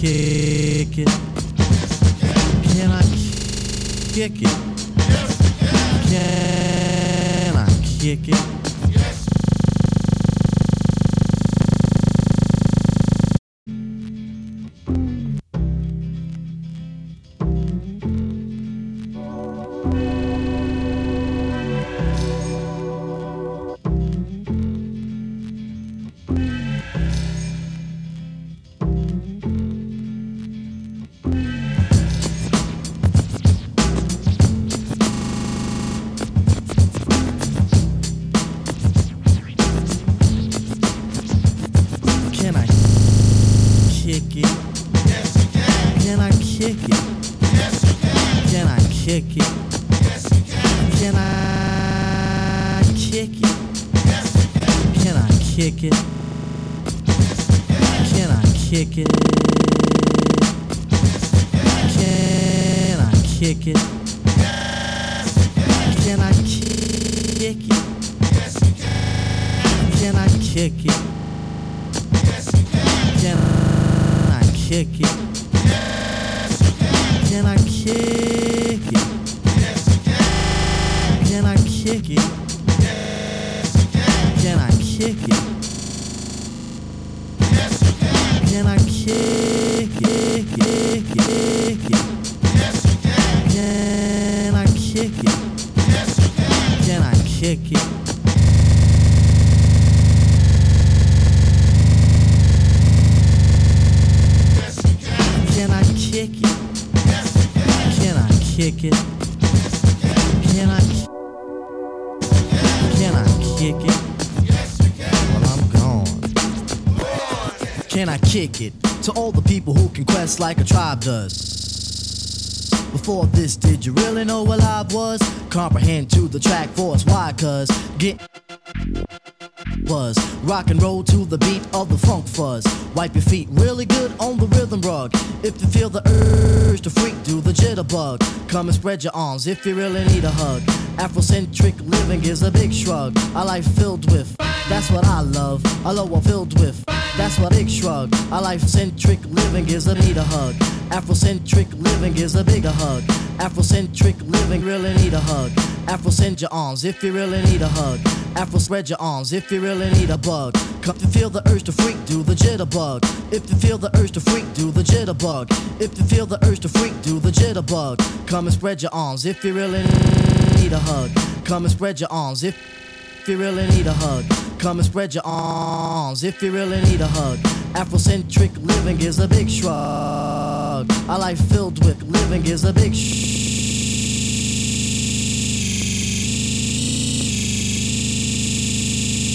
kick it? Can I kick it? Can I kick it? Kick it? Yes, you can. Can I kick it? Yes, you can. Can I kick it? Yes, you can. Can I kick it? Yes, you can. Can I kick it? Can I kick it? Can I kick it? Can I kick it? Yes, you can. Can I kick it? Kick it? Can I kick it? Can. I kick it? Can. I kick it? Can. I kick it? Kick it? Can. I kick it? Can I kick it? Kick it? Can I? Can I kick it? Well, I'm gone. Can I kick it to all the people who can quest like a tribe does? Before this, did you really know what I was? Comprehend to the track force, why? Cause get was rock and roll to the beat of the funk fuzz. Wipe your feet really good on the rhythm rug. If you feel the urge to freak, do the jitterbug. Come and spread your arms if you really need a hug. Afrocentric living is a big shrug. A life filled with, that's what I love. A lower filled with, that's what big shrug. A life centric living is a need a hug. Afrocentric living is a bigger hug. Afrocentric living really need a hug. Afro send your arms if you really need a hug. Afro spread your arms if you really need a bug. Come to feel the urge to freak, do the jitterbug. If you feel the urge to freak, do the jitterbug. If you feel the urge to freak, do the jitterbug. Come and spread your arms if you really need a hug. Come and spread your arms if if you really need a hug. Come and spread your arms if you really need a hug. Afrocentric living is a big shrug. A life filled with living is a big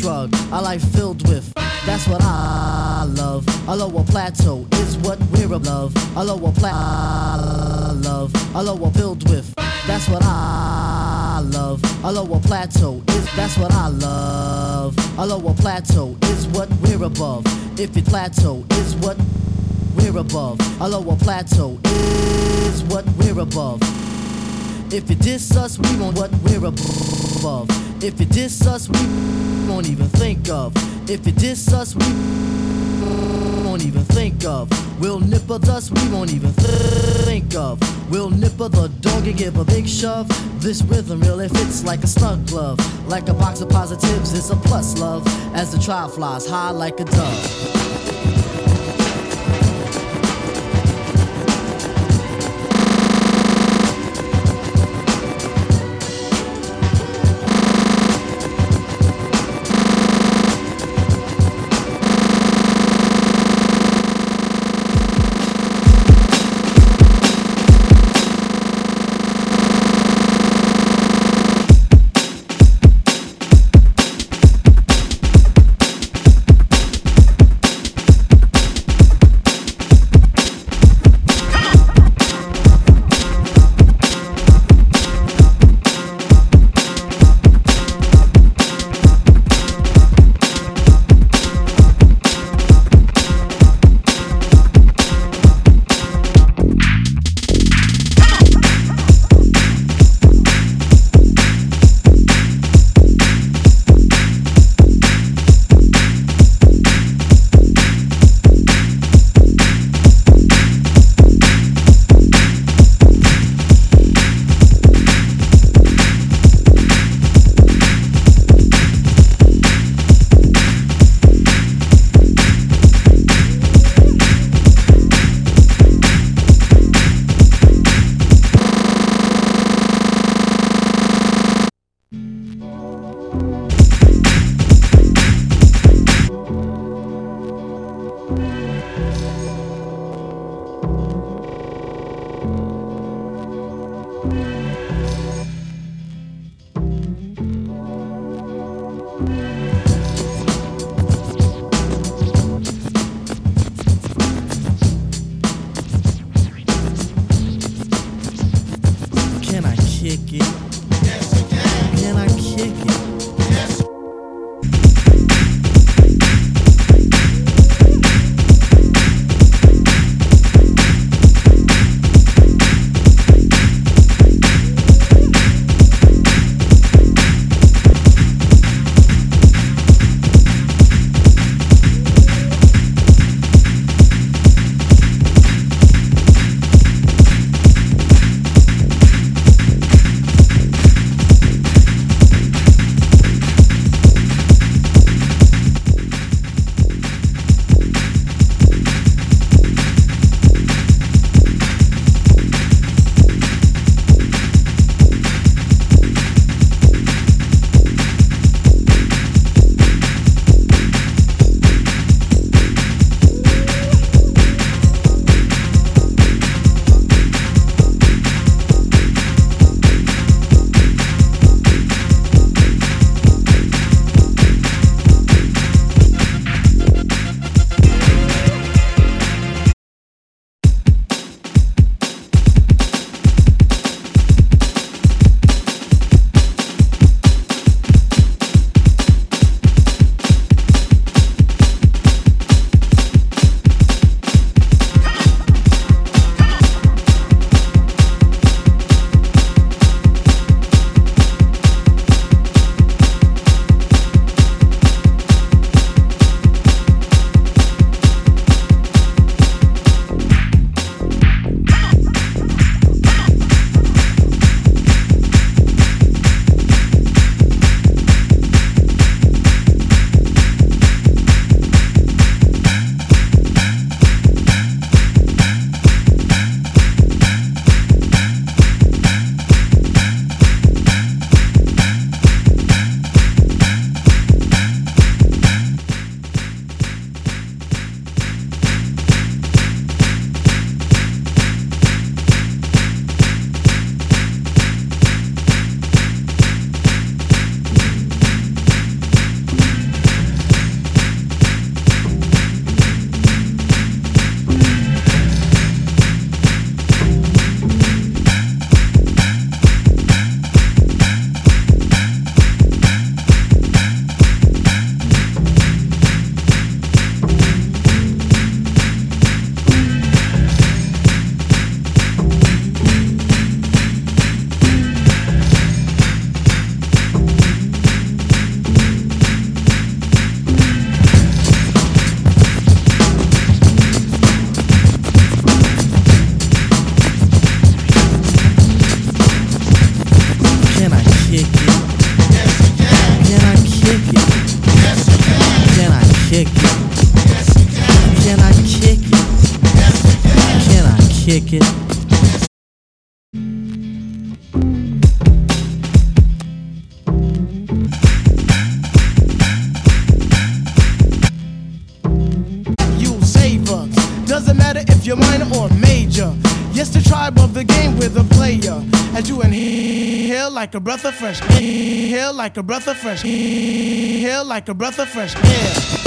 shrug. A life filled with, that's what I love. A lower plateau is what we're above. A lower plateau, love. A lower filled with, that's what I love. A lower plateau is, that's what I love. A lower plateau is what we're above. If your plateau is what we're above. A lower plateau is what we're above. If you diss us, we want what we're above. If you diss us, we won't even think of. If you diss us, we won't even think of. We'll nip nipper thus, we won't even think of. We'll nip nipper the dog and give a big shove. This rhythm really fits like a snug glove. Like a box of positives, it's a plus love. As the trial flies high like a dove. Kick it. You'll save us. Doesn't matter if you're minor or major. Yes, the tribe of the game with a player. As you inhale like a breath of fresh air. Inhale like a breath of fresh air. Inhale like a breath of fresh air.